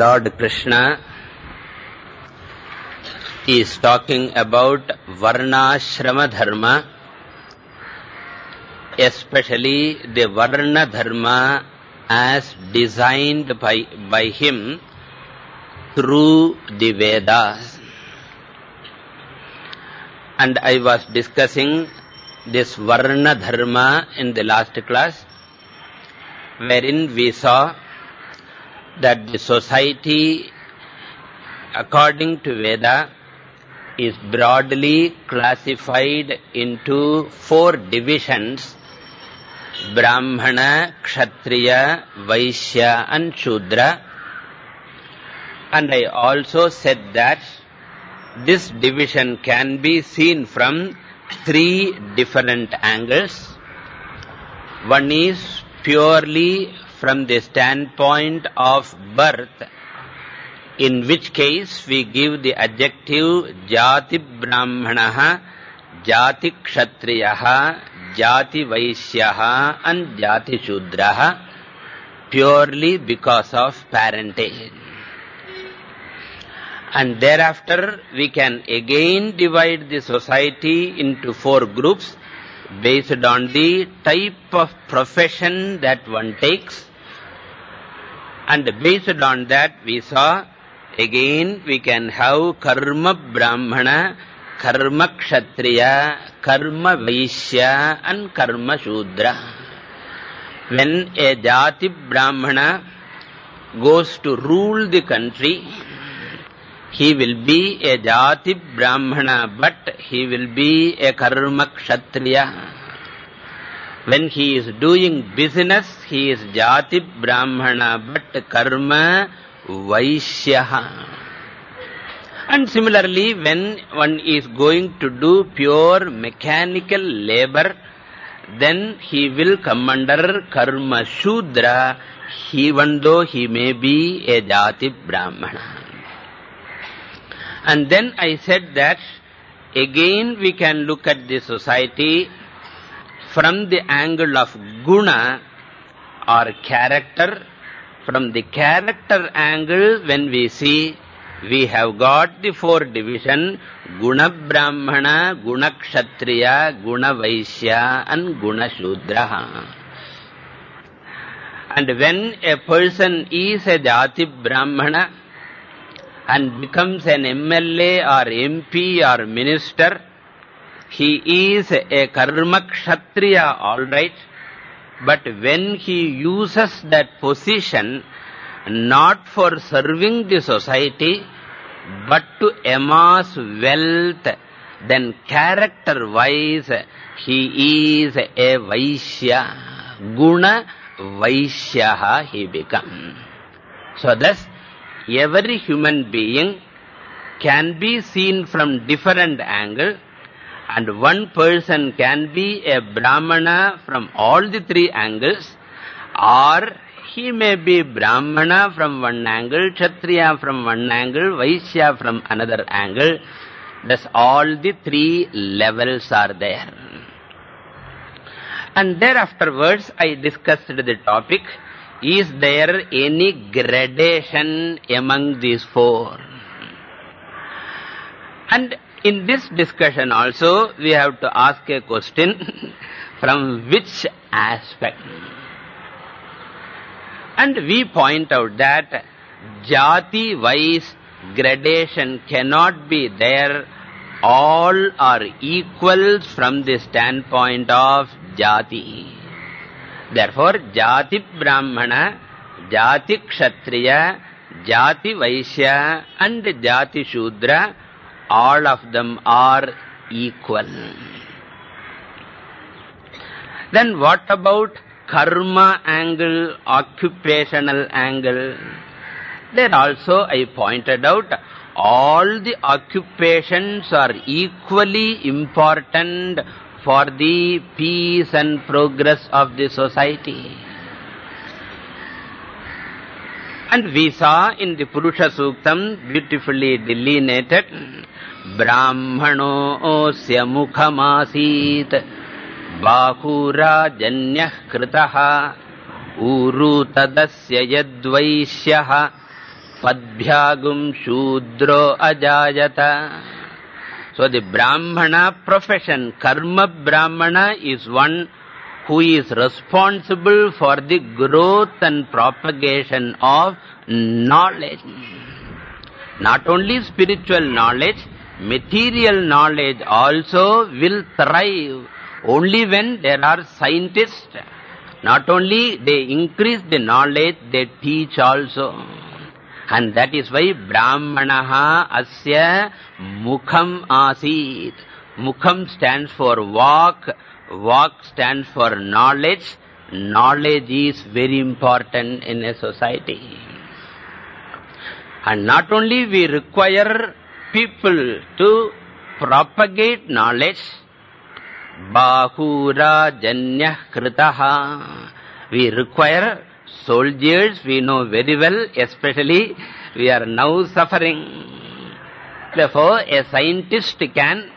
Lord Krishna is talking about Varnashrama Dharma, especially the Varna Dharma as designed by, by him through the Vedas. And I was discussing this Varna Dharma in the last class, wherein we saw that the society, according to Veda, is broadly classified into four divisions, Brahmana, Kshatriya, Vaishya and Shudra. And I also said that this division can be seen from three different angles. One is purely from the standpoint of birth, in which case we give the adjective Jati Brahmanaha, Jati Kshatriyaha, Jati Vaishyaha and Jati Shudraha, purely because of parentage. And thereafter we can again divide the society into four groups based on the type of profession that one takes. And based on that we saw again we can have karma brahmana, karma kshatriya, karma vaishya and karma shudra. When a jati brahmana goes to rule the country, he will be a jati brahmana, but he will be a karma kshatriya. When he is doing business, he is jati brahmana, but karma vaishyaha. And similarly, when one is going to do pure mechanical labor, then he will come under karma shudra, even though he may be a jati brahmana. And then I said that again we can look at the society from the angle of guna or character. From the character angle, when we see, we have got the four division, guna brahmana, guna kshatriya, guna vaishya and guna shudra. And when a person is a jati brahmana, and becomes an MLA or MP or minister, he is a karma kshatriya, all right. But when he uses that position not for serving the society, but to amass wealth, then character-wise, he is a Vaishya. Guna Vaishyaha he becomes. So thus, every human being can be seen from different angle and one person can be a brahmana from all the three angles or he may be brahmana from one angle, kshatriya from one angle, vaishya from another angle. Thus all the three levels are there. And thereafterwards I discussed the topic is there any gradation among these four? And in this discussion also, we have to ask a question, from which aspect? And we point out that jati-wise gradation cannot be there. All are equals from the standpoint of jati. Therefore, Jati Brahmana, Jati Kshatriya, Jati Vaishya and Jati Shudra, all of them are equal. Then what about karma angle, occupational angle? There also I pointed out all the occupations are equally important for the peace and progress of the society. And we saw in the Purusha Suktam beautifully delineated Mukhamasit Bahura janyah kritaha Uru tadasya yadvaishyah Padbhyagum Shudro Ajayata. So the Brahmana profession, Karma Brahmana is one who is responsible for the growth and propagation of knowledge. Not only spiritual knowledge, material knowledge also will thrive only when there are scientists. Not only they increase the knowledge, they teach also. And that is why Brahmanaha asya mukham asit. Mukham stands for vak, vak stands for knowledge. Knowledge is very important in a society. And not only we require people to propagate knowledge, Bahura Janya Kritaha. We require soldiers, we know very well, especially we are now suffering. Therefore, a scientist can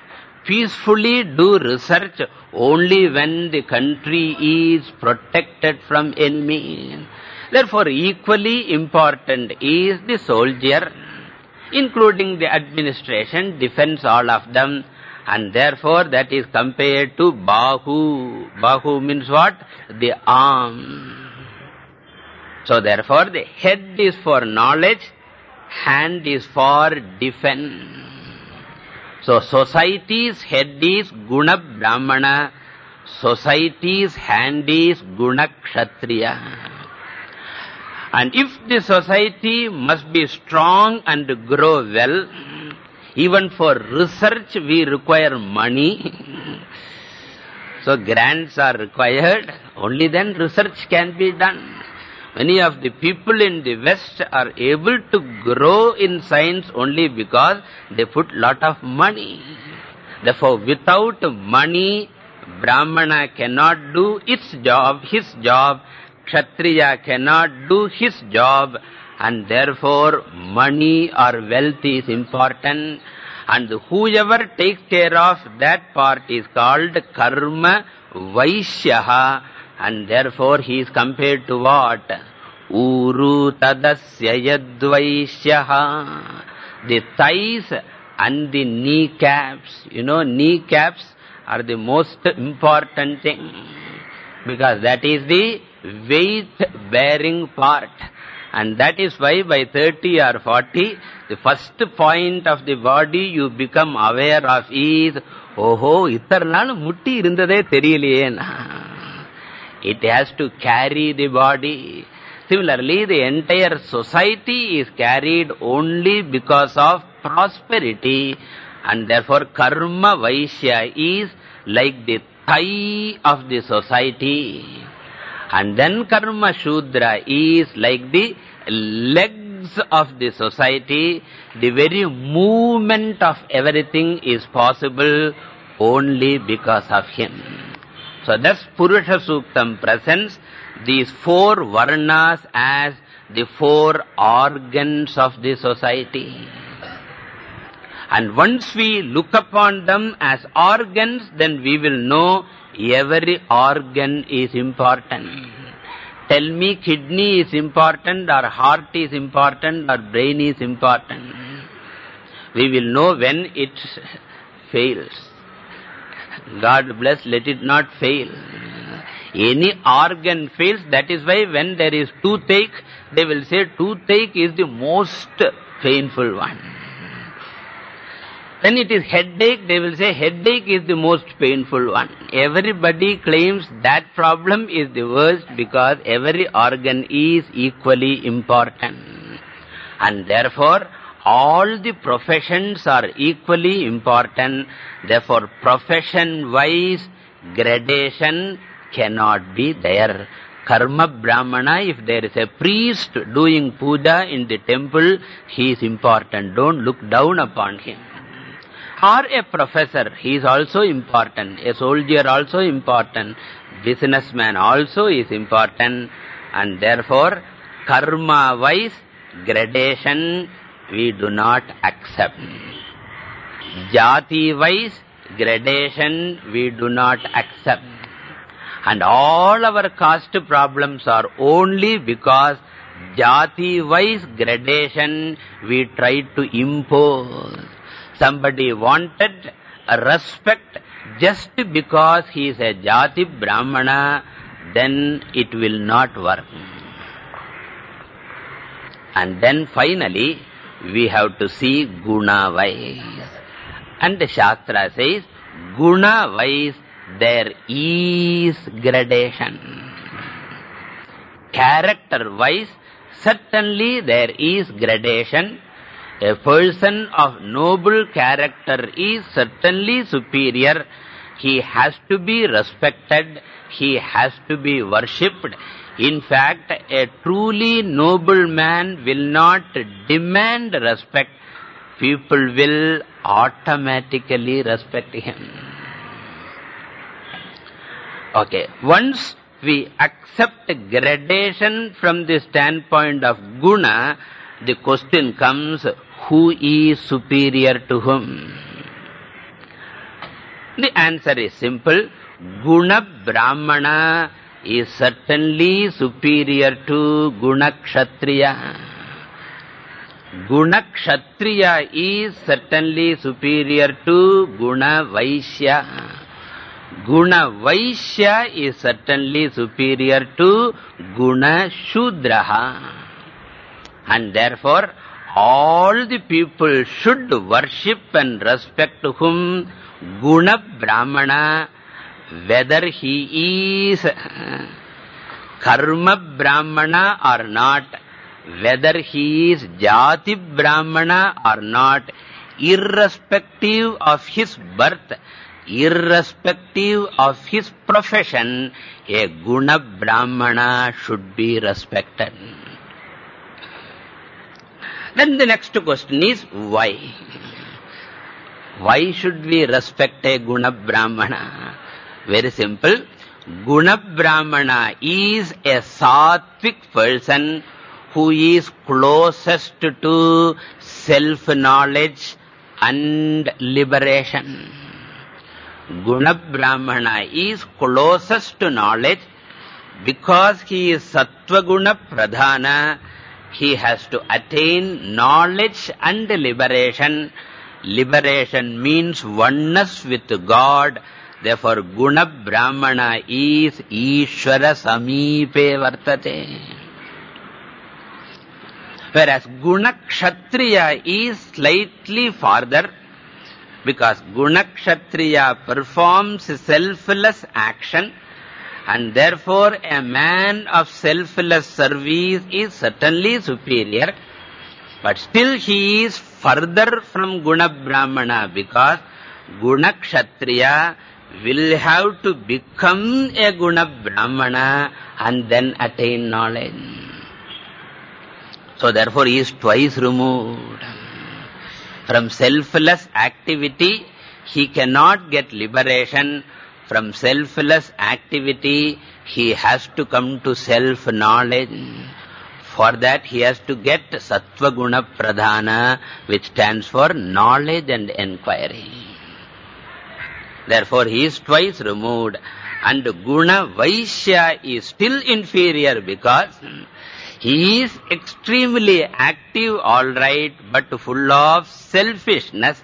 peacefully do research only when the country is protected from enemy. Therefore, equally important is the soldier, including the administration, defense, all of them. And therefore, that is compared to Bahu. Bahu means what? The arm. So therefore, the head is for knowledge, hand is for defense. So society's head is Guna Brahmana, society's hand is Guna Kshatriya. And if the society must be strong and grow well, even for research we require money. so grants are required, only then research can be done. Many of the people in the West are able to grow in science only because they put lot of money. Therefore, without money, Brahmana cannot do its job, his job. Kshatriya cannot do his job. And therefore, money or wealth is important. And whoever takes care of that part is called karma vaishyaha. And therefore he is compared to what? Uru tadasya yadvaishyaha. The thighs and the kneecaps. You know, kneecaps are the most important thing. Because that is the weight-bearing part. And that is why by 30 or 40, the first point of the body you become aware of is, ஓஹோ இத்தனை நாள் முட்டி இருந்ததே தெரியலையே it has to carry the body. Similarly, the entire society is carried only because of prosperity and therefore karma vaishya is like the thigh of the society. And then karma shudra is like the legs of the society. The very movement of everything is possible only because of him. So thus Purusha Suktam presents these four varnas as the four organs of the society. And once we look upon them as organs, then we will know every organ is important. Tell me kidney is important or heart is important or brain is important. We will know when it fails. God bless, let it not fail. Any organ fails, that is why when there is toothache, they will say toothache is the most painful one. When it is headache, they will say headache is the most painful one. Everybody claims that problem is the worst because every organ is equally important. And therefore, all the professions are equally important. Therefore, profession-wise gradation cannot be there. Karma Brahmana, if there is a priest doing puja in the temple, he is important. Don't look down upon him. Or a professor, he is also important. A soldier also important. Businessman also is important. And therefore, karma-wise, gradation we do not accept. Jati-wise gradation we do not accept. And all our caste problems are only because jati-wise gradation we try to impose. Somebody wanted respect just because he is a jati brahmana, then it will not work. And then finally, we have to see guna-wise. And the Shastra says, guna-wise, there is gradation. Character-wise, certainly there is gradation. A person of noble character is certainly superior. He has to be respected. He has to be worshipped. In fact, a truly noble man will not demand respect. People will automatically respect him. Okay, once we accept gradation from the standpoint of guna, the question comes, who is superior to whom? The answer is simple. Guna Brahmana is certainly superior to Guna Kshatriya. Guna Kshatriya is certainly superior to Guna Vaishya. Guna Vaishya is certainly superior to Guna Shudraha. And therefore, all the people should worship and respect whom Guna Brahmana, whether he is uh, Karma Brahmana or not, whether he is Jati Brahmana or not, irrespective of his birth, irrespective of his profession, a guna brahmana should be respected. Then the next question is why? Why should we respect a guna brahmana? Very simple. Guna brahmana is a sattvic person who is closest to self-knowledge and liberation. Guna Brahmana is closest to knowledge because he is Sattva Guna Pradhana. He has to attain knowledge and liberation. Liberation means oneness with God. Therefore, Guna Brahmana is Ishvara Samipe Vartate. Whereas Guna Kshatriya is slightly farther because Gunakshatriya performs selfless action and therefore a man of selfless service is certainly superior. But still he is further from Guna Brahmana because Guna Kshatriya will have to become a Guna Brahmana and then attain knowledge. So therefore he is twice removed. From selfless activity, he cannot get liberation. From selfless activity, he has to come to self-knowledge. For that, he has to get Sattva Guna Pradhana, which stands for knowledge and inquiry. Therefore, he is twice removed. And Guna Vaishya is still inferior because he is extremely active, all right, but full of selfishness.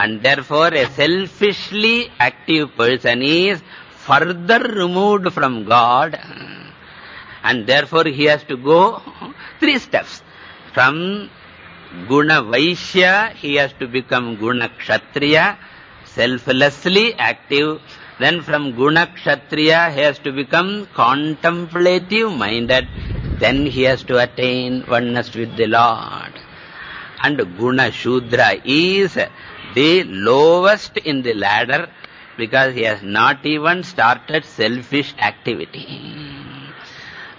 And therefore, a selfishly active person is further removed from God. And therefore, he has to go three steps. From Guna Vaishya, he has to become Guna Kshatriya, selflessly active. Then from Guna Kshatriya, he has to become contemplative-minded. Then he has to attain oneness with the Lord. And Guna Shudra is the lowest in the ladder because he has not even started selfish activity.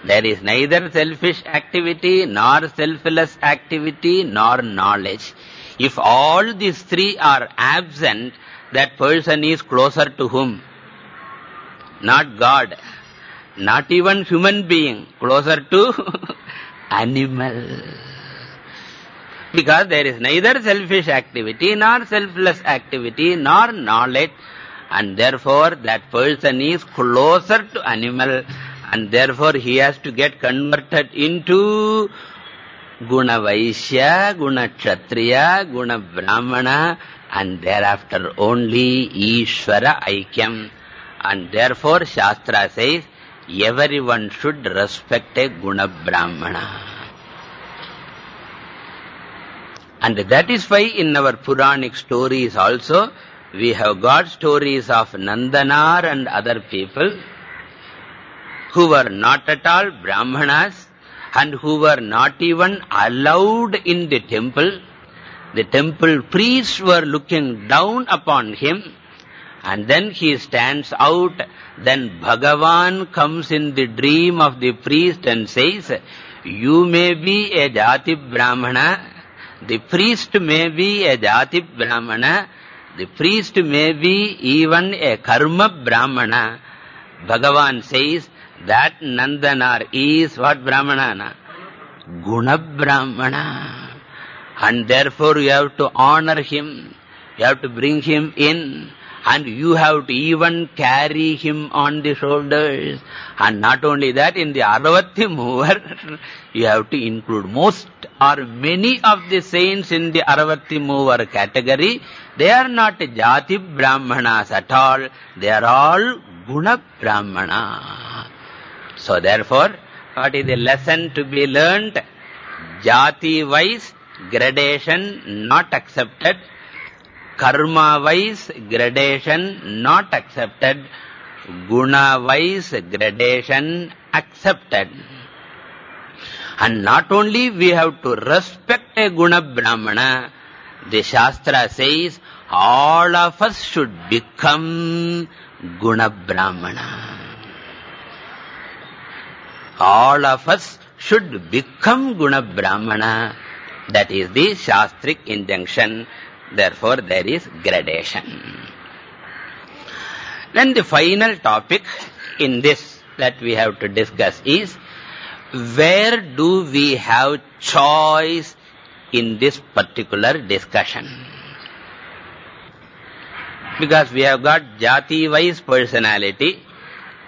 There is neither selfish activity, nor selfless activity, nor knowledge. If all these three are absent, that person is closer to whom? Not God. Not even human being, closer to animal. Because there is neither selfish activity, nor selfless activity, nor knowledge. And therefore, that person is closer to animal. And therefore he has to get converted into Guna Vaishya, Guna Kshatriya, Guna Brahmana, and thereafter only Ishvara Aikyam. And therefore Shastra says, everyone should respect a Guna Brahmana. And that is why in our Puranic stories also, we have got stories of Nandanar and other people who were not at all Brahmanas and who were not even allowed in the temple. The temple priests were looking down upon him and then he stands out. Then Bhagavan comes in the dream of the priest and says, you may be a Jati Brahmana, the priest may be a Jati Brahmana, the priest may be even a karma brahmana. Bhagavan says that Nandanar is what brahmana? Guna brahmana. And therefore you have to honor him. You have to bring him in. And you have to even carry him on the shoulders. And not only that, in the Arupathu Moovar, you have to include most or many of the saints in the Arupathu Moovar category. They are not Jati Brahmanas at all. They are all Guna Brahmana. So therefore, what is the lesson to be learnt? Jati-wise gradation not accepted karma-wise gradation not accepted, guna-wise gradation accepted. And not only we have to respect a guna brahmana, the Shastra says all of us should become guna brahmana. All of us should become guna brahmana. That is the Shastric injunction. Therefore, there is gradation. Then the final topic in this that we have to discuss is, where do we have choice in this particular discussion? Because we have got jati-wise personality,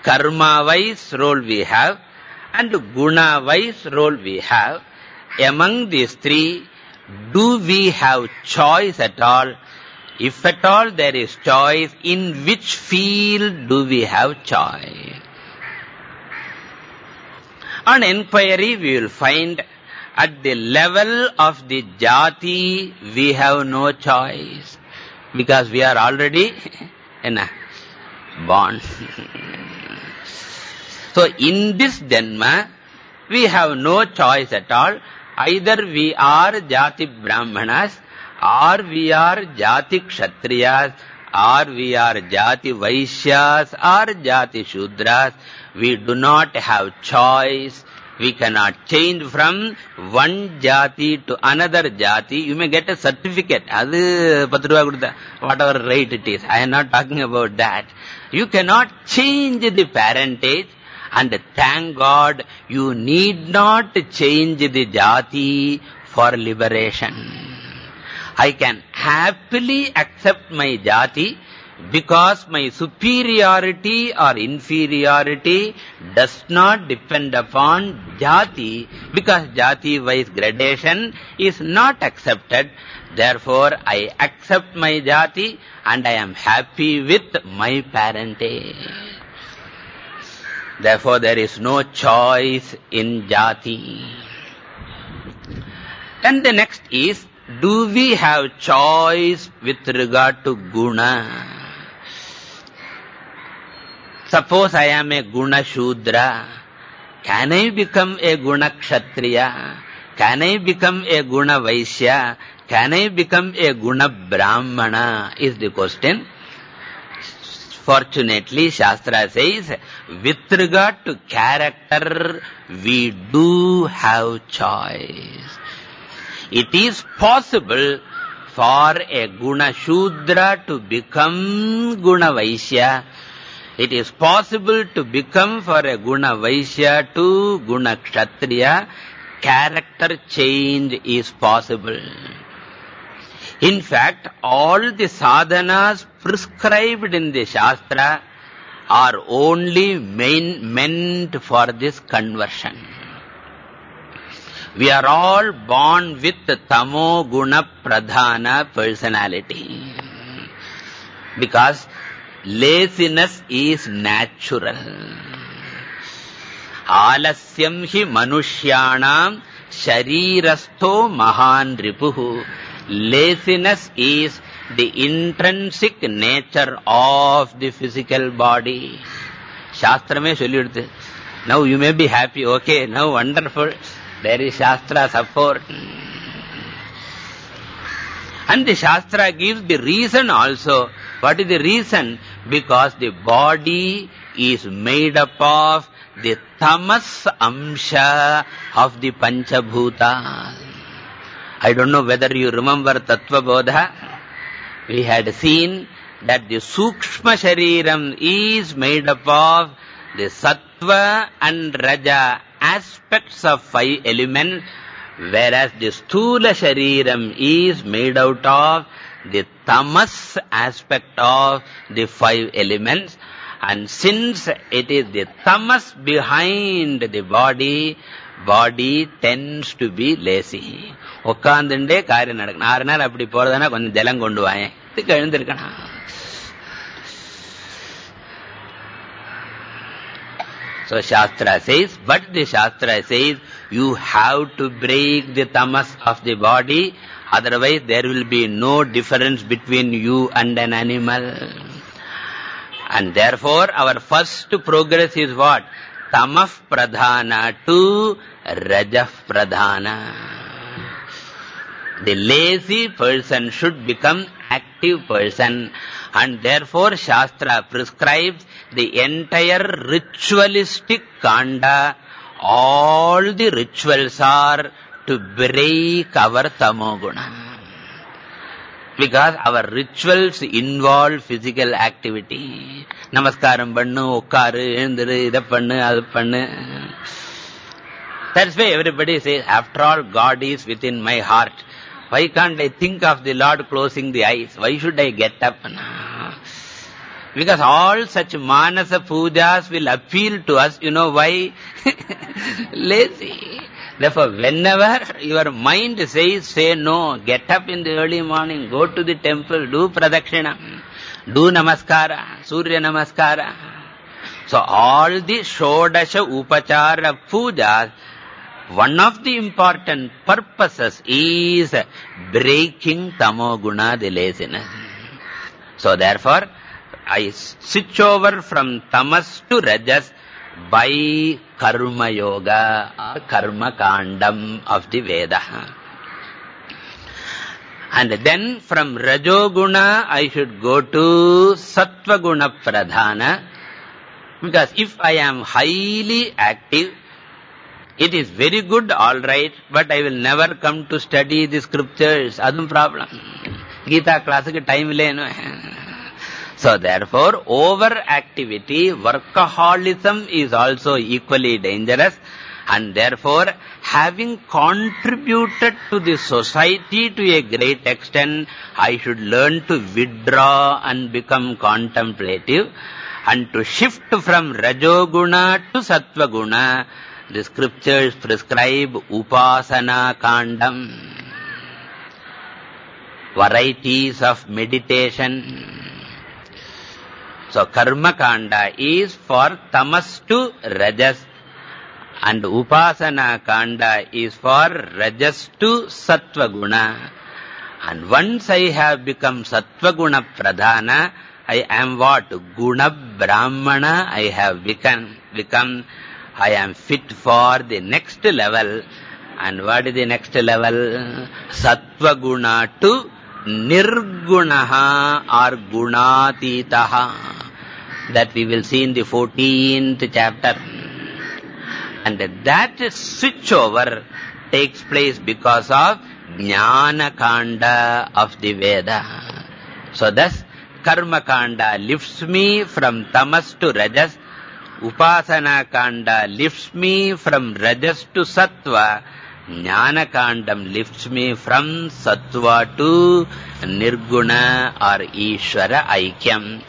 karma-wise role we have, and guna-wise role we have. Among these three, do we have choice at all? If at all there is choice, in which field do we have choice? On inquiry, we will find at the level of the jati, we have no choice. Because we are already in a born. so in this Janma, we have no choice at all. Either we are Jati Brahmanas, or we are Jati Kshatriyas, or we are Jati Vaishyas, or Jati Shudras. We do not have choice. We cannot change from one jati to another jati. You may get a certificate. Whatever rate it is. I am not talking about that. You cannot change the parentage. And thank God, you need not change the jati for liberation. I can happily accept my jati because my superiority or inferiority does not depend upon jati because jati-wise gradation is not accepted. Therefore, I accept my jati and I am happy with my parentage. Therefore, there is no choice in jati. And the next is, do we have choice with regard to guna? Suppose I am a guna shudra. Can I become a guna kshatriya? Can I become a guna vaishya? Can I become a guna brahmana? Is the question. Fortunately, Shastra says, with regard to character, we do have choice. It is possible for a Guna Shudra to become Guna Vaishya. It is possible to become for a Guna Vaishya to Guna Kshatriya. Character change is possible. In fact, all the sadhanas prescribed in the Shastra are only main, meant for this conversion. We are all born with tamo guna pradhana personality. Because laziness is natural. Alasyam hi manushyanam sharirastho mahan ripuhu. Laziness is the intrinsic nature of the physical body. Shastrame solliduthu. Now you may be happy, okay, now wonderful. There is Shastra support. And the Shastra gives the reason also. What is the reason? Because the body is made up of the tamas amsha of the Panchabhuta. I don't know whether you remember Tattva Bodha. We had seen that the Sukshma Shariram is made up of the Sattva and Raja aspects of five elements, whereas the Sthula Shariram is made out of the Tamas aspect of the five elements. And since it is the Tamas behind the body, body tends to be lazy. உட்காந்துட்டே காரியம் நடக்கணும் ஆறு நாள் அப்படி போறதுனா கொஞ்சம் ஜலம் கொண்டு வாயேன் இதுக்கு எழுந்திருக்கணும் So Shastra says, but the Shastra says, you have to break the tamas of the body, otherwise there will be no difference between you and an animal. And therefore, our first progress is what? Tamaf pradhana to rajah pradhana. The lazy person should become active person and therefore Shastra prescribes the entire ritualistic kanda. All the rituals are to break our tamoguna. Because our rituals involve physical activity. Namaskaram pannu, okkaru, enduru, idha pannu, adu pannu. That's why everybody says, after all, God is within my heart. Why can't I think of the Lord closing the eyes? Why should I get up? Because all such manasa pujas will appeal to us. You know why? Lazy. Therefore, whenever your mind says, say no, get up in the early morning, go to the temple, do pradakshina, do namaskara, surya namaskara. So all the shodasha upachara pujas, one of the important purposes is breaking tamoguna, the laziness. So therefore, I switch over from tamas to rajas by karma yoga karma kandam of the Veda. And then from rajoguna I should go to sattvaguna pradhana because if I am highly active, it is very good, all right, but I will never come to study the scriptures. That's problem. Gita class time illeno. So therefore, overactivity, workaholism is also equally dangerous. And therefore, having contributed to the society to a great extent, I should learn to withdraw and become contemplative. And to shift from Rajoguna to Sattvaguna, the scriptures prescribe Upasana Kandam. Varieties of meditation. So karma kanda is for tamas to rajas and upasana kanda is for rajas to sattva guna. And once I have become sattva guna pradhana, I am what? Guna brahmana I have become. become I am fit for the next level. And what is the next level? Sattva guna to nirgunaha or gunatitaha that we will see in the 14th chapter. And that switchover takes place because of Jnana Kanda of the Veda. So thus, Karma Kanda lifts me from Tamas to Rajas, Upasana Kanda lifts me from Rajas to Sattva, Jnana Kandam lifts me from Sattva to Nirguna or Ishvara Aikyam.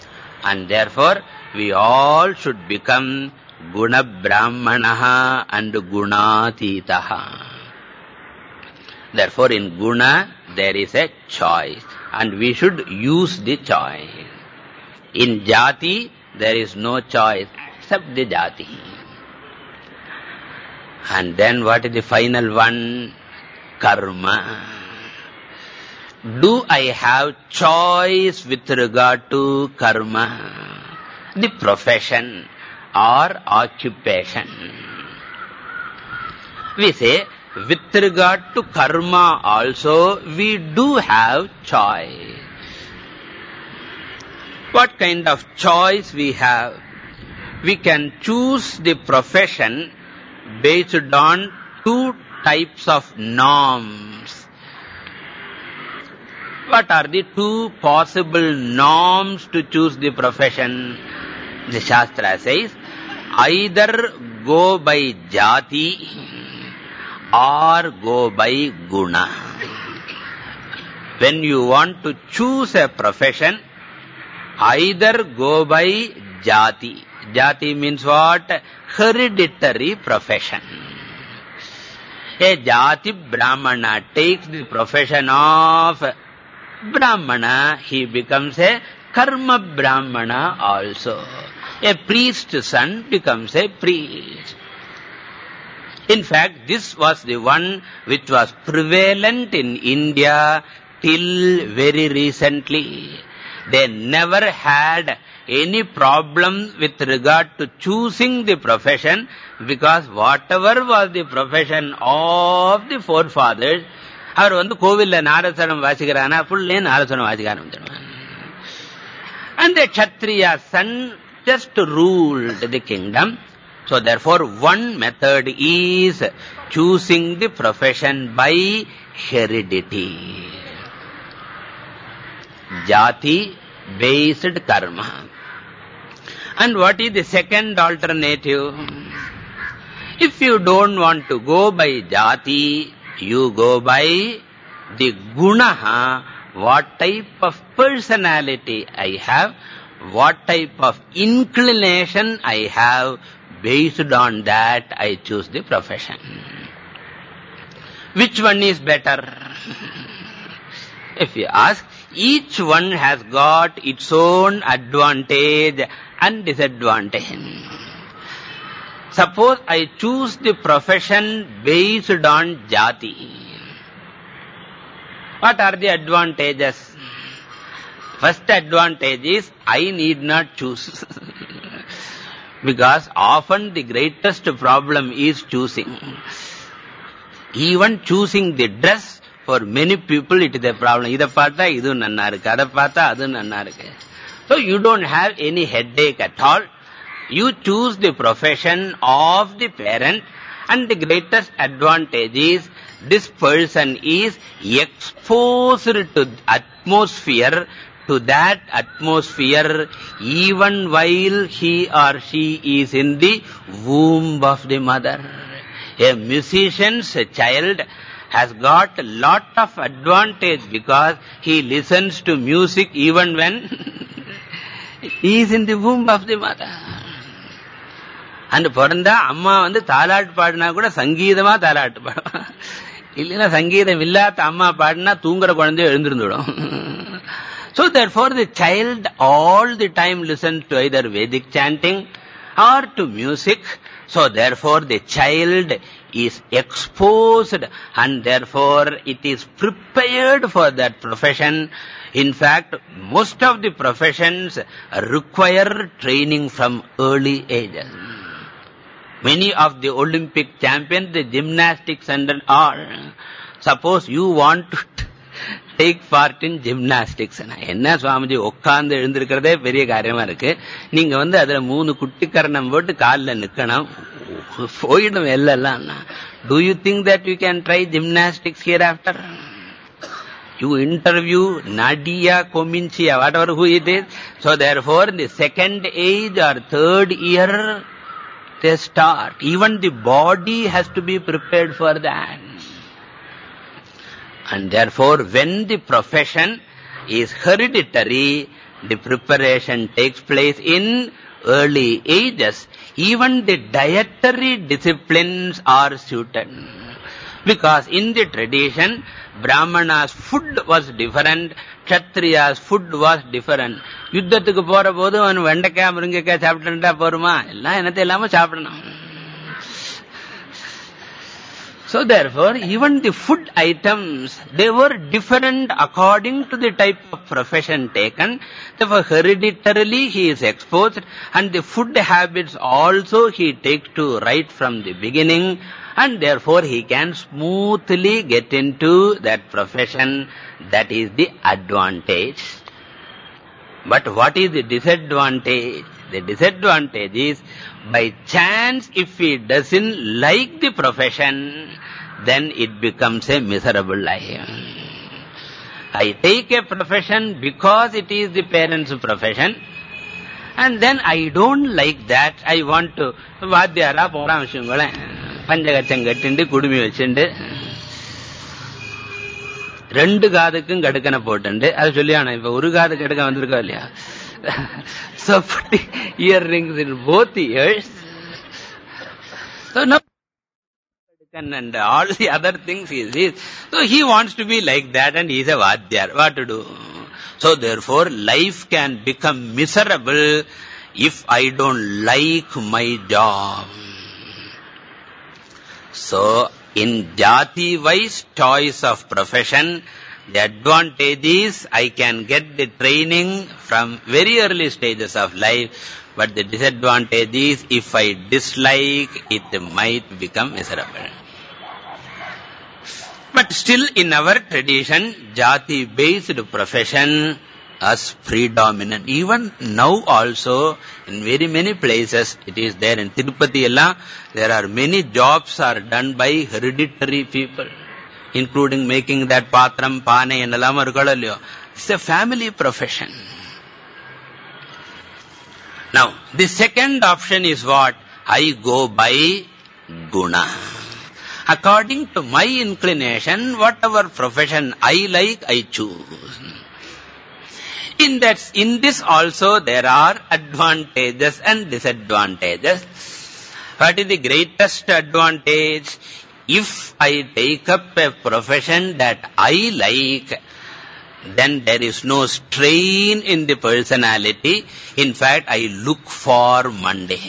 And therefore, we all should become Guna Brahmanaha and Gunatitaha. Therefore, in Guna, there is a choice. And we should use the choice. In Jati, there is no choice And then what is the final one? Karma. Do I have choice with regard to karma? The profession or occupation. We say, with regard to karma also, we do have choice. What kind of choice we have? We can choose the profession based on two types of norms. What are the two possible norms to choose the profession? The Shastra says, either go by jati or go by guna. When you want to choose a profession, either go by jati. Jati means what? Hereditary profession. A jati brahmana takes the profession of Brahmana, he becomes a karma Brahmana also. A priest's son becomes a priest. In fact, this was the one which was prevalent in India till very recently. They never had any problem with regard to choosing the profession because whatever was the profession of the forefathers, அவர் வந்து கோவில்ல நாரசனம் வாசிக்கிறானா புள்ளே நாரசனம் வாசிக்க ஆரம்பிச்சிடுவான் And the Kshatriya son just ruled the kingdom. So therefore one method is choosing the profession by heredity. Jati based karma. And what is the second alternative? If you don't want to go by jati, you go by the gunaha, what type of personality I have, what type of inclination I have, based on that I choose the profession. Which one is better? if you ask, each one has got its own advantage and disadvantage. Suppose I choose the profession based on jati. What are the advantages? First advantage is I need not choose. because often the greatest problem is choosing. Even choosing the dress, for many people it is a problem. இதை பார்த்தா இது நன்னா இருக்கு அதை பார்த்தா அது நன்னா இருக்கு So you don't have any headache at all. You choose the profession of the parent and the greatest advantage is this person is exposed to atmosphere, to that atmosphere even while he or she is in the womb of the mother. A musician's child has got a lot of advantage because he listens to music even when he is in the womb of the mother. அந்த பிறந்தா அம்மா வந்து தாலாட்டு பாடினா கூட சங்கீதமா தாலாட்டு பாடும் இல்லைன்னா சங்கீதம் இல்லாத அம்மா பாடினா தூங்குற குழந்தைய எழுந்திருந்துடும் So therefore the child all the time listens to either Vedic chanting or to music. So therefore the child is exposed and therefore it is prepared for that profession. In fact, most of the professions require training from early ages. Many of the Olympic champions, the gymnastics and all, suppose you want to take part in gymnastics என்ன சுவாமிஜி உட்கார்ந்து எழுந்திருக்கிறதே பெரிய காரியமா இருக்கு. நீங்க வந்து அதுல மூணு குட்டி கரணம் போட்டு காலில் நிக்கணும். போயிடும் எல்லாம். Do you think that you can try gymnastics here after you interview Nadia Comaneci whatever who it is so therefore the second age or third year start even the body body to to be prepared for. And therefore, when the profession is hereditary, the preparation takes place in early ages, even the dietary disciplines are suited. Because in the tradition, Brahmana's food was different, Kshatriya's food was different. யுத்தத்துக்கு போற போது அவன் வெண்டைக்காய் முருங்கைக்காய் சாப்பிட்டுட்டா போருமா எல்லாம் என்னத்தை இல்லாம சாப்பிடணும் so therefore, even the food items, they were different according to the type of profession taken. Therefore, hereditarily he is exposed and the food habits also he takes to right from the beginning and therefore he can smoothly get into that profession. That is the advantage. But what is the disadvantage? The disadvantage is, by chance, if he doesn't like the profession, then it becomes a miserable life. I take a profession because it is the parents' profession, and then I don't like that. I want to, வாத்தியாரா போறான் வச்சுங்களேன் பஞ்சகச்சம் கட்டிண்டு குடுமி வச்சுண்டு ரெண்டு காதுக்கும் கடுக்கனை போட்டுண்டு அது சொல்லியானா இப்ப ஒரு காது கடுக்க வந்திருக்கா இல்லையா so putting earrings in both ears so no and all the other things he sees. So he wants to be like that and he is a Vadyar. What to do? So therefore life can become miserable if I don't like my job. So in jati-wise choice of profession, the advantage is I can get the training from very early stages of life, but the disadvantage is if I dislike, it might become miserable. But still in our tradition, jati-based profession as predominant. Even now also, in very many places, it is there. In Tirupati, there are many jobs are done by hereditary people, including making that patram, pane, and all. It's a family profession. Now, the second option is what? I go by guna. According to my inclination, whatever profession I like, I choose. In that, in this also there are advantages and disadvantages. What is the greatest advantage? If I take up a profession that I like, then there is no strain in the personality. In fact, I look for Monday.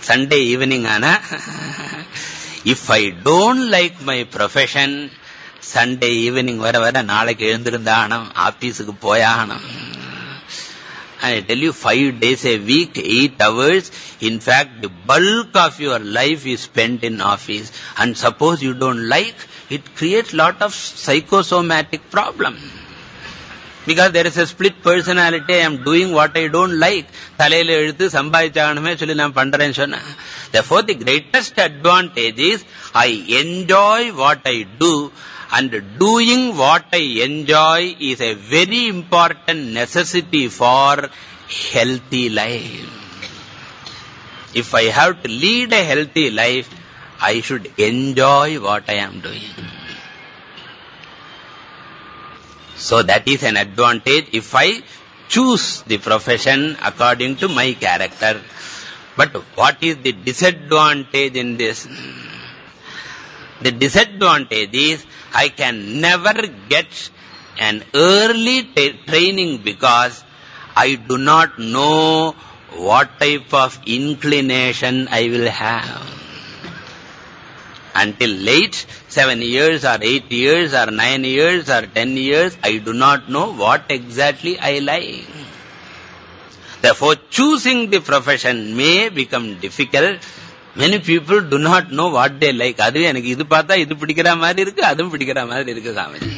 Sunday evening, Anna. if I don't like my profession, Sunday evening வர வர நாளைக்கு எழுந்திருந்தாகணும் ஆபீஸுக்கு போயாகணும் I tell you, five days a week, eight hours. In fact, the bulk of your life is spent in office. And suppose you don't like, it creates lot of psychosomatic problem. Because there is a split personality, I am doing what I don't like. தலையில எழுத்து சம்பாதிச்சாகணுமே சொல்லி நான் பண்றேன்னு சொன்னேன். Therefore, the greatest advantage is, I enjoy what I do and doing what I enjoy is a very important necessity for healthy life. If I have to lead a healthy life, I should enjoy what I am doing. So that is an advantage if I choose the profession according to my character. But what is the disadvantage in this? The disadvantage is I can never get an early training because I do not know what type of inclination I will have. Until late, seven years or eight years or nine years or ten years, I do not know what exactly I like. Therefore, choosing the profession may become difficult. Many people do not know what they like. அதுவே எனக்கு இது பார்த்தா இது பிடிக்கிற மாதிரி இருக்கு அதுவும் பிடிக்கிற மாதிரி இருக்கு சாமிஜி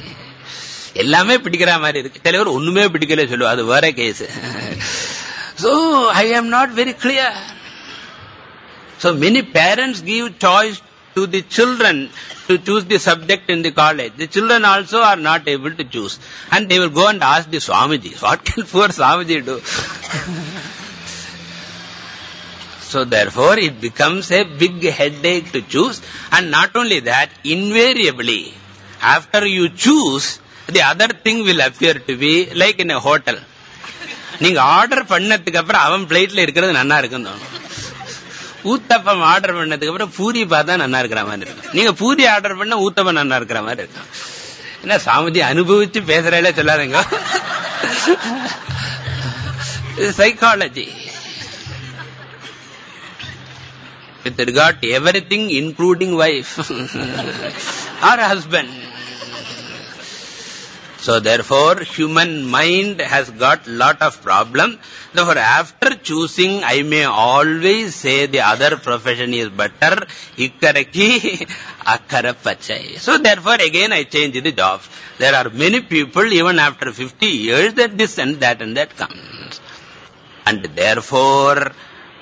எல்லாமே பிடிக்கிற மாதிரி இருக்கு சில பேர் ஒண்ணுமே பிடிக்கல சொல்லுவா அது வேற case so i am not very clear so many parents give choice to the children to choose the subject in the college. The children also are not able to choose. And they will go and ask the Swamiji, what can poor Swamiji do? So therefore it becomes a big headache to choose. And not only that, invariably, after you choose, the other thing will appear to be like in a hotel. நீங்க order பண்ணதுக்கு அப்புறம் அவன் பிளேட்ல இருக்கிறது நல்லா இருக்கும் தோணும். Uttapam order பண்ணதுக்கு அப்புறம் பூரி பார்த்தா நல்லா இருக்கிற மாதிரி இருக்கும். நீங்க பூரி ஆர்டர் பண்ண ஊத்தப்பம் நல்லா இருக்கிற மாதிரி இருக்கும். என்ன சாமிஜி அனுபவிச்சு பேசுறாலே சொல்லாதுங்க. Psychology with regard to everything including wife or husband. So therefore human mind has got lot of problem. Therefore after choosing I may always say the other profession is better. Ikkaraki akkarapachai. So therefore again I change the jobs. There are many people even after 50 years that this and that and that comes. And therefore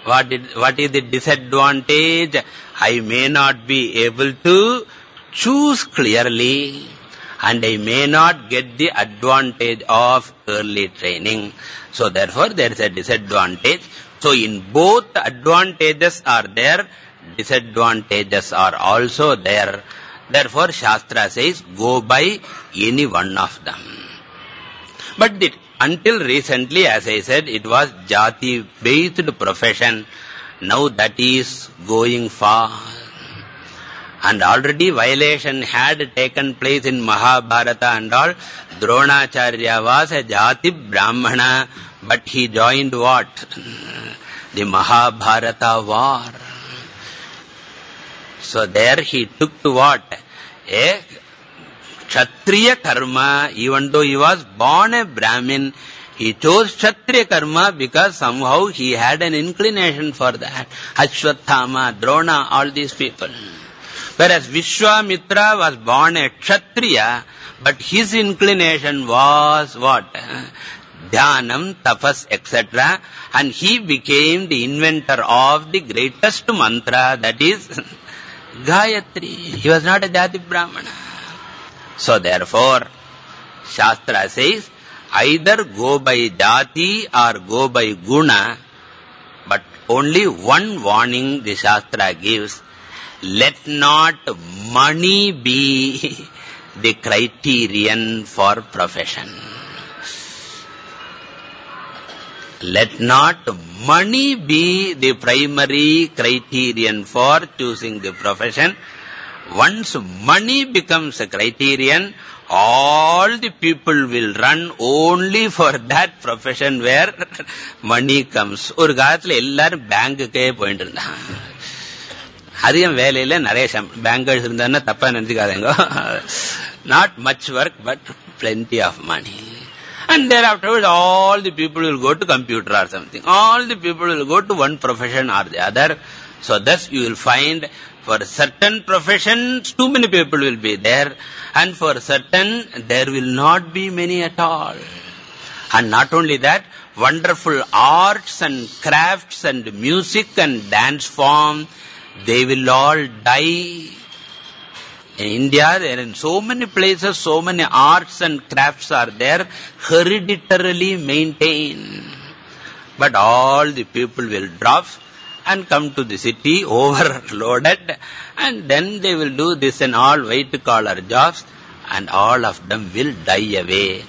what is, what is the disadvantage? I may not be able to choose clearly and I may not get the advantage of early training. So therefore there is a disadvantage. So in both advantages are there, disadvantages are also there. Therefore Shastra says go by any one of them. But the, until recently, as I said, it was jati-based profession. Now that is going far. And already violation had taken place in Mahabharata and all. Dronacharya was a jati brahmana, but he joined what? The Mahabharata war. So there he took to what? A Kshatriya karma, even though he was born a Brahmin, he chose Kshatriya karma because somehow he had an inclination for that. Ashwathama, Drona, all these people. Whereas Vishwamitra was born a Kshatriya, but his inclination was what? Dhyanam, tapas, etc. And he became the inventor of the greatest mantra, that is Gayatri. He was not a Jati Brahmana. So therefore, Shastra says, either go by Jati or go by Guna, but only one warning the Shastra gives, let not money be the criterion for profession. Let not money be the primary criterion for choosing the profession. Once money becomes a criterion, all the people will run only for that profession where money comes. ஒரு காலத்துல எல்லாரும் பேங்குக்கே போயிட்டு இருந்தாங்க அதிகம் வேலையில நிறைய bankers இருந்தாருன்னா தப்பா நினைச்சுக்காதீங்க not much work but plenty of money And thereafter, all the people will go to computer or something. All the people will go to one profession or the other. So thus you will find for certain professions, too many people will be there. And for certain, there will not be many at all. And not only that, wonderful arts and crafts and music and dance form, they will all die. In India, there are in so many places, so many arts and crafts are there, hereditarily maintained. But all the people will drop and come to the city overloaded and then they will do this and all white collar jobs and all of them will die away.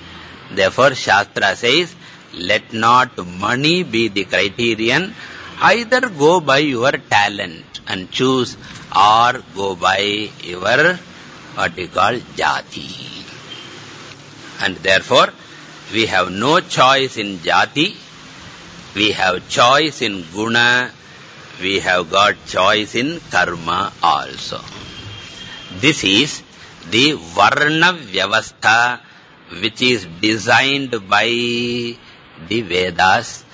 Therefore, Shastra says, let not money be the criterion. Either go by your talent and choose or go by your what you call jati. And therefore, we have no choice in jati. We have choice in guna. We have got choice in karma also. This is the varna vyavastha which is designed by the Vedas.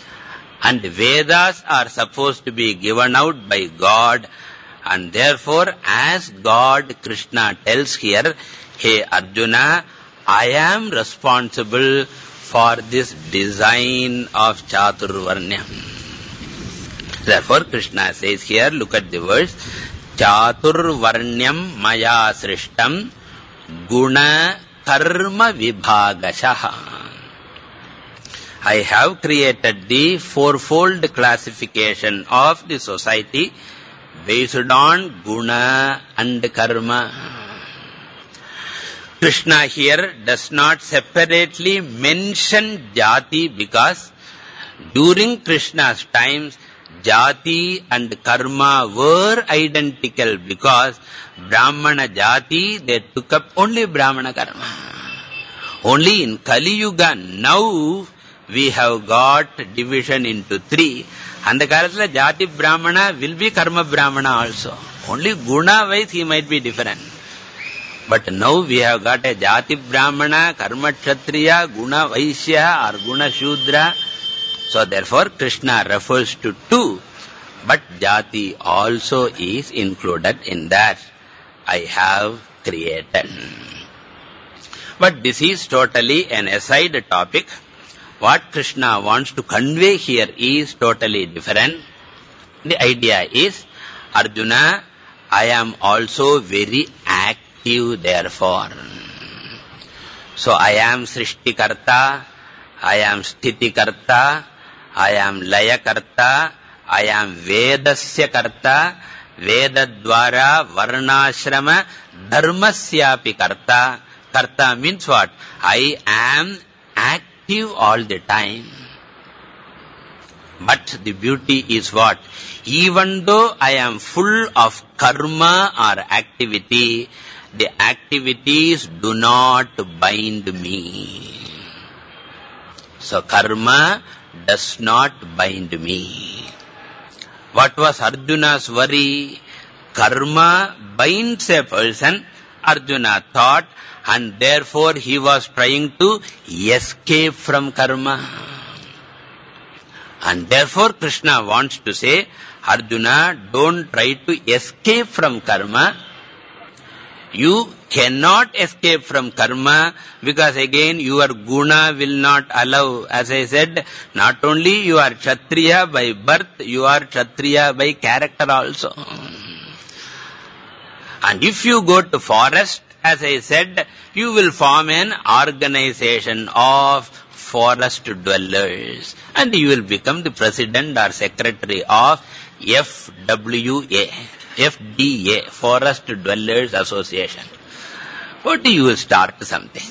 And Vedas are supposed to be given out by God. And therefore, as God, Krishna tells here, Hey Arjuna, I am responsible for this design of Chaturvarnyam. Therefore, Krishna says here, look at the verse, Chaturvarnyam maya srishtam guna karma vibhagashaha. I have created the fourfold classification of the society based on guna and karma. Krishna here does not separately mention jati because during Krishna's times, jati and karma were identical because Brahmana jati, they took up only Brahmana karma. Only in Kali Yuga, now we have got division into three. And the Karatla Jati Brahmana will be Karma Brahmana also. Only Guna wise he might be different. But now we have got a Jati Brahmana, Karma Kshatriya, Guna Vaishya or Guna Shudra. So therefore Krishna refers to two. But Jati also is included in that. I have created. But this is totally an aside topic. What Krishna wants to convey here is totally different. The idea is, Arjuna, I am also very active therefore. So I am Srishtikarta, I am Sthitikarta, I am Layakarta, I am Vedasya Karta, Vedadvara Varnashrama Dharmasyapi Karta. Karta means what? I am active all the time. But the beauty is what? Even though I am full of karma or activity, the activities do not bind me. So karma does not bind me. What was Arjuna's worry? Karma binds a person, Arjuna thought, and therefore he was trying to escape from karma. And therefore Krishna wants to say, Arjuna, don't try to escape from karma. You cannot escape from karma because again your guna will not allow. As I said, not only you are Kshatriya by birth, you are Kshatriya by character also. And if you go to forest, as I said, you will form an organization of forest dwellers and you will become the president or secretary of FWA, FDA, Forest Dwellers Association. But you start something.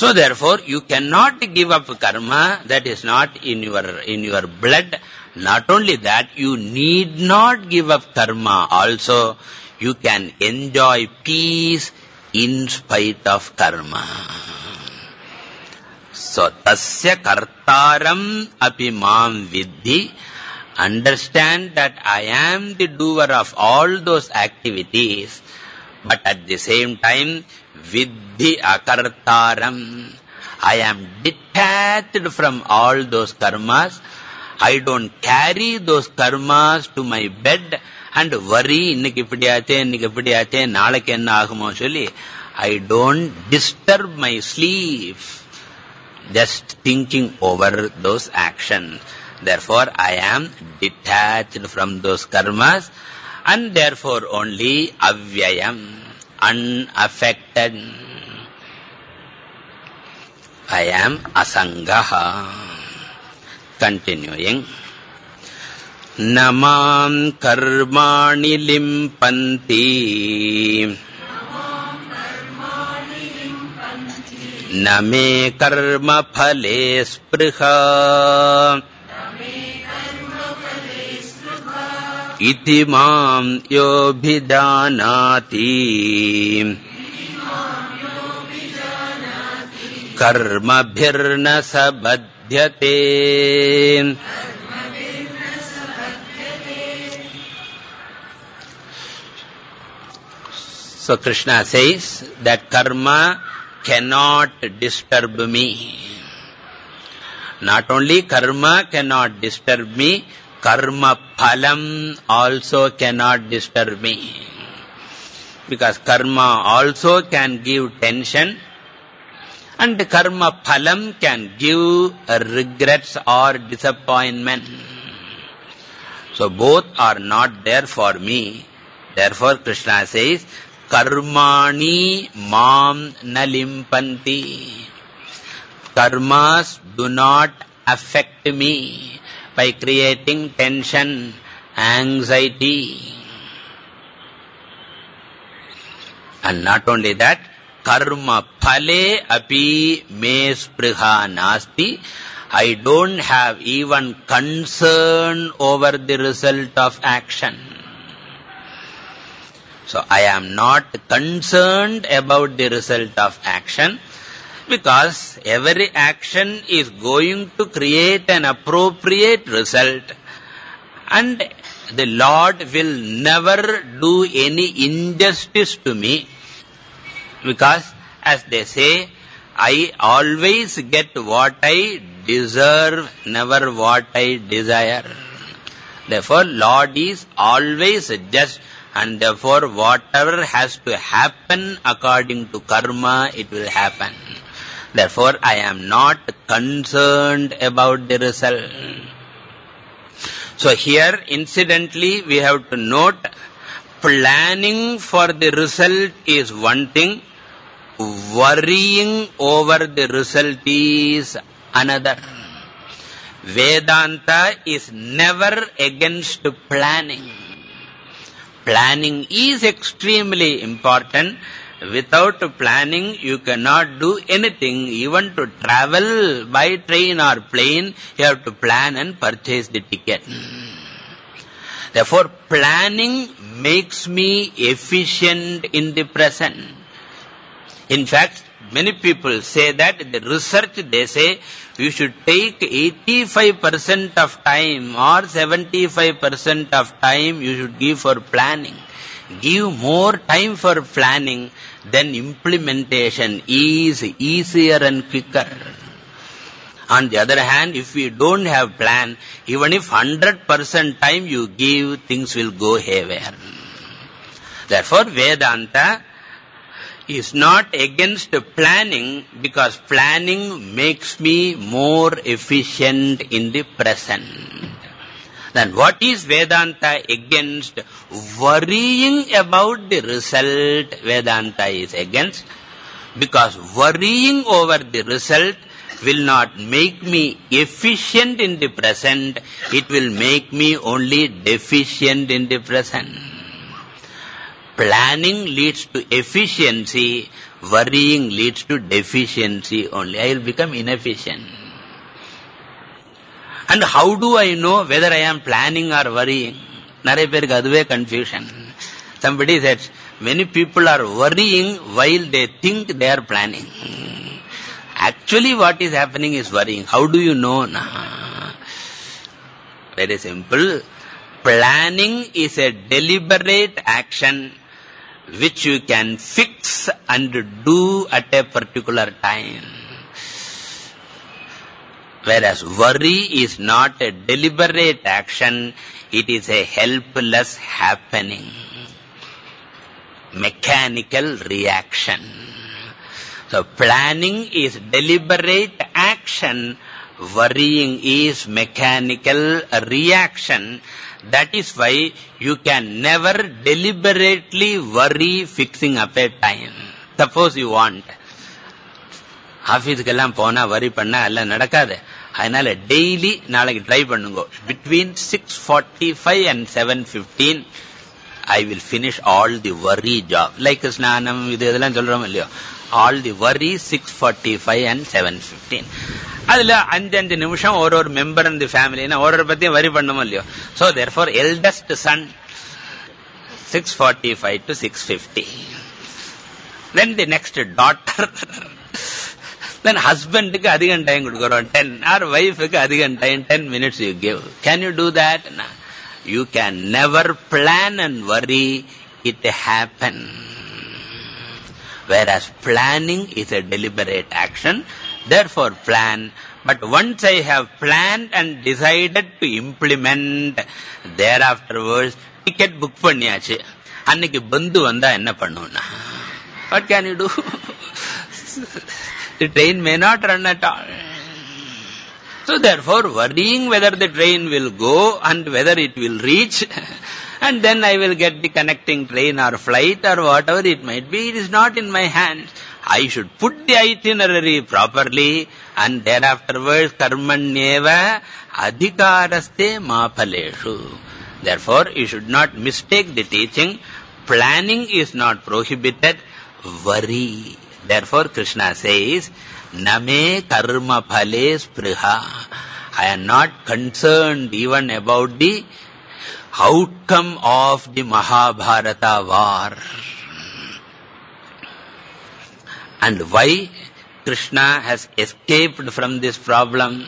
So therefore, you cannot give up karma that is not in your, in your blood. Not only that, you need not give up karma also. You can enjoy peace in spite of karma. So, tasya kartaram api mam vidhi. Understand that I am the doer of all those activities, but at the same time, vidhi akartaram. I am detached from all those karmas. I don't carry those karmas to my bed and worry, இன்னைக்கு இப்படி ஆச்சே, இன்னைக்கு இப்படி ஆச்சே, நாளைக்கு என்ன ஆகுமோ சொல்லி, I don't disturb my sleep just thinking over those actions. Therefore, I am detached from those karmas and therefore only avyayam, unaffected. I am asangaha. Continuing. Namam karmani limpanti. न मे कर्मफले स्पृहा इति माम् योऽभिजानाति कर्मभिर्न स बध्यते So Krishna says that karma cannot disturb me. Not only karma cannot disturb me, karma phalam also cannot disturb me. Because karma also can give tension and karma phalam can give regrets or disappointment. So both are not there for me. Therefore Krishna says, karmani mam nalimpanti. Karmas do not affect me by creating tension, anxiety. And not only that, karma phale api me spriha nasti. I don't have even concern over the result of action. So I am not concerned about the result of action because every action is going to create an appropriate result and the Lord will never do any injustice to me because as they say, I always get what I deserve, never what I desire. Therefore, Lord is always just and therefore whatever has to happen according to karma, it will happen. Therefore, I am not concerned about the result. So here, incidentally, we have to note, planning for the result is one thing, worrying over the result is another. Vedanta is never against planning. Planning is extremely important. Without planning, you cannot do anything. Even to travel by train or plane, you have to plan and purchase the ticket. Therefore, planning makes me efficient in the present. In fact, many people say that in the research they say you should take 85% of time or 75% of time you should give for planning. Give more time for planning, then implementation is easier and quicker. On the other hand, if we don't have plan, even if 100% time you give, things will go haywire. Therefore, Vedanta is not against planning because planning makes me more efficient in the present. Then what is Vedanta against? Worrying about the result, Vedanta is against. Because worrying over the result will not make me efficient in the present, it will make me only deficient in the present. Planning leads to efficiency, worrying leads to deficiency only. I will become inefficient. And how do I know whether I am planning or worrying? Narey perku confusion. Somebody said, many people are worrying while they think they are planning. Actually what is happening is worrying. How do you know? Nah. Very simple. Planning is a deliberate action which you can fix and do at a particular time. Whereas worry is not a deliberate action, it is a helpless happening. Mechanical reaction. So planning is deliberate action, worrying is mechanical reaction. That is why you can never deliberately worry fixing up a time. Suppose you want. ஆஃபீஸுக்கெல்லாம் போனா வரி பண்ணா எல்லாம் நடக்காது. அதனால daily நாளைக்கு try பண்ணுங்க. Between six forty five and seven fifteen I will finish all the worry job like ஸ்நானம் இது இதெல்லாம் சொல்றோம் இல்லையோ? All the worry six forty five and seven fifteen அதுல அஞ்சு அஞ்சு நிமிஷம் ஒரு ஒரு மெம்பர் இந்த ஃபேமிலின்னா ஒரு ஒரு பத்தியும் வரி பண்ணுமோ இல்லையோ? So therefore eldest son six forty five to six fifty then the next daughter then husband க்கு அதிகம் டைம் கொடுக்கிறோம் 10 or wife க்கு அதிகம் time 10 minutes you give can you do that no. you can never plan and worry it happen whereas planning is a deliberate action therefore plan but once i have planned and decided to implement thereafterwards ticket book பண்ணியாச்சு அன்னைக்கு பந்து வந்தா என்ன பண்ணுவோம்னா what can you do the train may not run at all. So therefore, worrying whether the train will go and whether it will reach, and then I will get the connecting train or flight or whatever it might be, it is not in my hands. I should put the itinerary properly and thereafterwards karmanyeva adhikaraste mapaleshu. Therefore, you should not mistake the teaching. Planning is not prohibited. worry. Therefore, Krishna says, Name karma phale spriha. I am not concerned even about the outcome of the Mahabharata war. And why Krishna has escaped from this problem?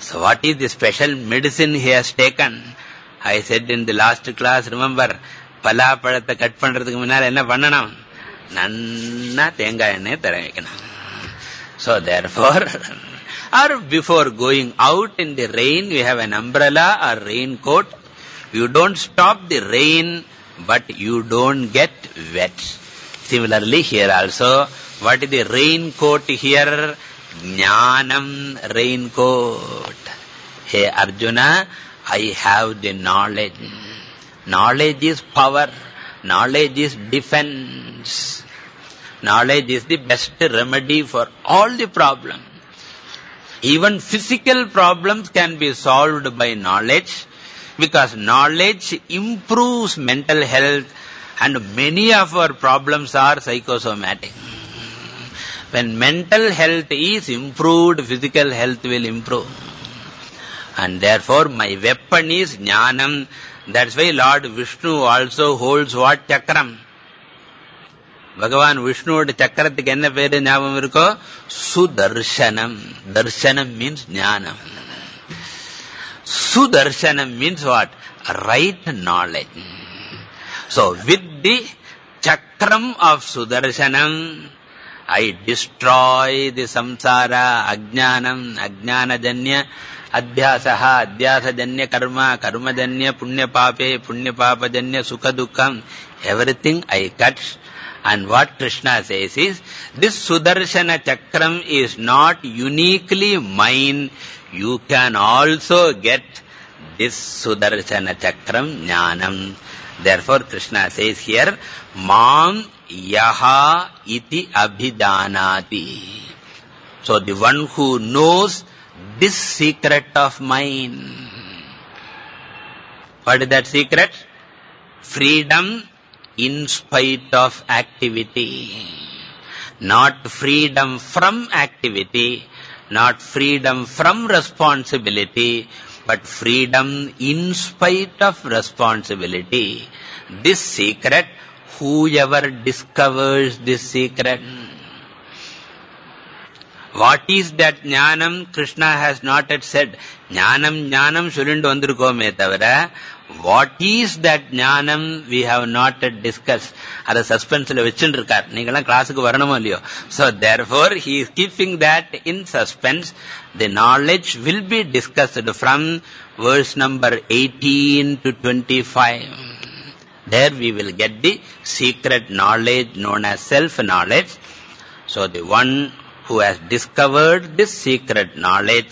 So what is the special medicine he has taken? I said in the last class, remember, pala palapadatha cut pandradhukku munnal enna pannanam நன்னா தேங்காய் எண்ணெய் தர வைக்கணும் so therefore or before going out in the rain you have an umbrella or raincoat you don't stop the rain but you don't get wet similarly here also what is the raincoat here jnanam raincoat hey arjuna i have the knowledge Knowledge is power. Knowledge is defense. Knowledge is the best remedy for all the problems. Even physical problems can be solved by knowledge because knowledge improves mental health and many of our problems are psychosomatic. When mental health is improved, physical health will improve. And therefore my weapon is jnanam, that's why Lord Vishnu also holds what chakram? பகவான் விஷ்ணுவோட சக்கரத்துக்கு என்ன பேரு ஞாபகம் இருக்கோ Sudarshanam darshanam means jnanam Sudarshanam means what right knowledge so with the chakram of sudarshanam i destroy the samsara ajnanam ajnanajanya adhyasaha adhyasajanya karma karmajanya punyapape punyapapajanya sukha dukkam everything I cut and what Krishna says is this Sudarshana Chakram is not uniquely mine you can also get this Sudarshana Chakram Jnanam therefore Krishna says here Mam Yaha iti abhijanati so the one who knows this secret of mine. What is that secret? Freedom in spite of activity. Not freedom from activity, not freedom from responsibility, but freedom in spite of responsibility. This secret, whoever discovers this secret, what is that jnanam? Krishna has not yet said. Jnanam, jnanam shouldn't vandirukome tavara what is that jnanam we have not yet discussed. அதை சஸ்பென்ஸ்ல வச்சுட்டு இருக்கார் நீங்களாம் கிளாஸுக்கு வரணுமோ இல்லையோ so therefore he is keeping that in suspense the knowledge will be discussed from verse number 18 to 25 there we will get the secret knowledge known as self knowledge so the one who has discovered this secret knowledge,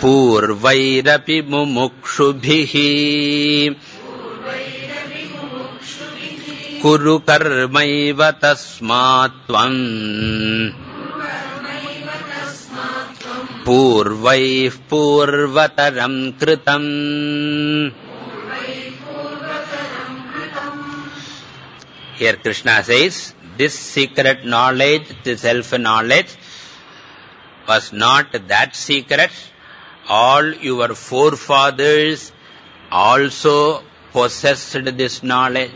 पूर्वैरपि मुमुक्षुभिः कुरु कर्मैव तस्मात् त्वम् पूर्वैः पूर्वतरम् कृतम् Here Krishna says, this secret knowledge, the self-knowledge, was not that secret. all your forefathers also possessed this knowledge.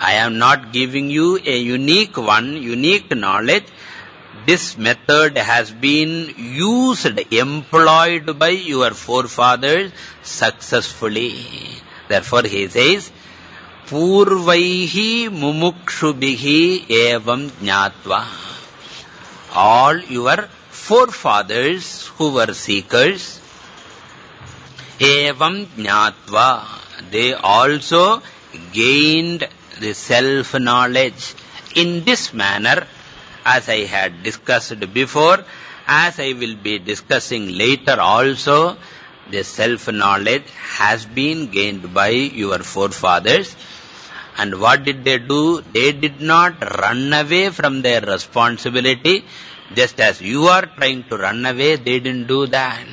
I am not giving you a unique one, unique knowledge. This method has been used, employed by your forefathers successfully. Therefore, he says, Purvaihi mumukshubihi evam jnatva. All your forefathers who were seekers, evam jnatva, they also gained the self-knowledge in this manner, as I had discussed before, as I will be discussing later also, the self-knowledge has been gained by your forefathers. And what did they do? They did not run away from their responsibility. Just as you are trying to run away, they didn't do that.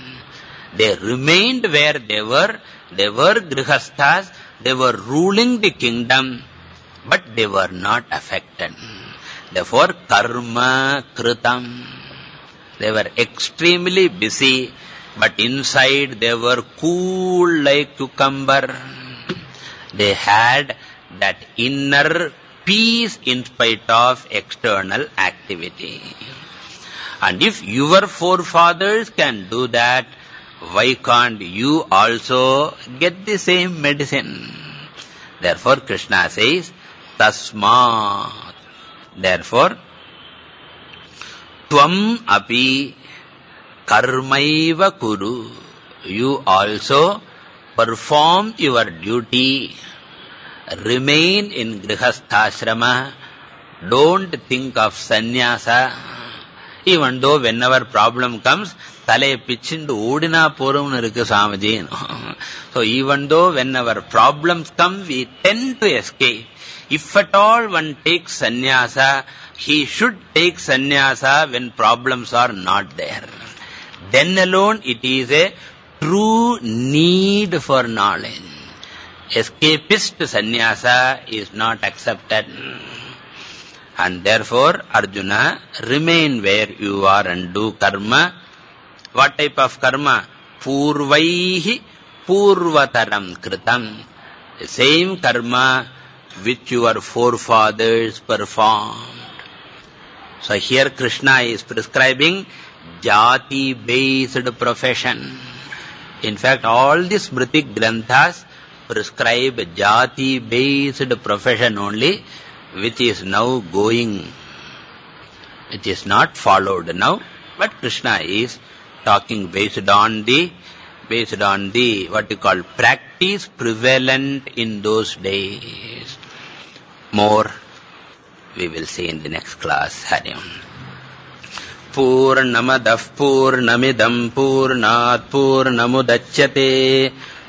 They remained where they were. They were grihasthas. They were ruling the kingdom, but they were not affected. Therefore, karma kritam. They were extremely busy, but inside they were cool like cucumber. They had that inner peace in spite of external activity. And if your forefathers can do that, why can't you also get the same medicine? Therefore, Krishna says, Tasmat. Therefore, Tvam api karmaiva kuru. You also perform your duty. Remain in grihasthashrama. Don't think of sannyasa even though whenever problem comes, Tale Pichindu Udina Purum Nirukku So even though whenever problems come, we tend to escape. If at all one takes sannyasa, he should take sannyasa when problems are not there. Then alone it is a true need for knowledge. Escapist sannyasa is not accepted. And therefore, Arjuna, remain where you are and do karma. What type of karma? Purvaihi purvataram kritam. The same karma which your forefathers performed. So here Krishna is prescribing jati-based profession. In fact, all these Smritik Granthas prescribe jati-based profession only, which is now going, which is not followed now, but Krishna is talking based on the, based on the, what you call, practice prevalent in those days. More we will see in the next class. Hari Om. पूर्णमदः पूर्णमिदम् पूर्णात् पूर्णमुदच्यते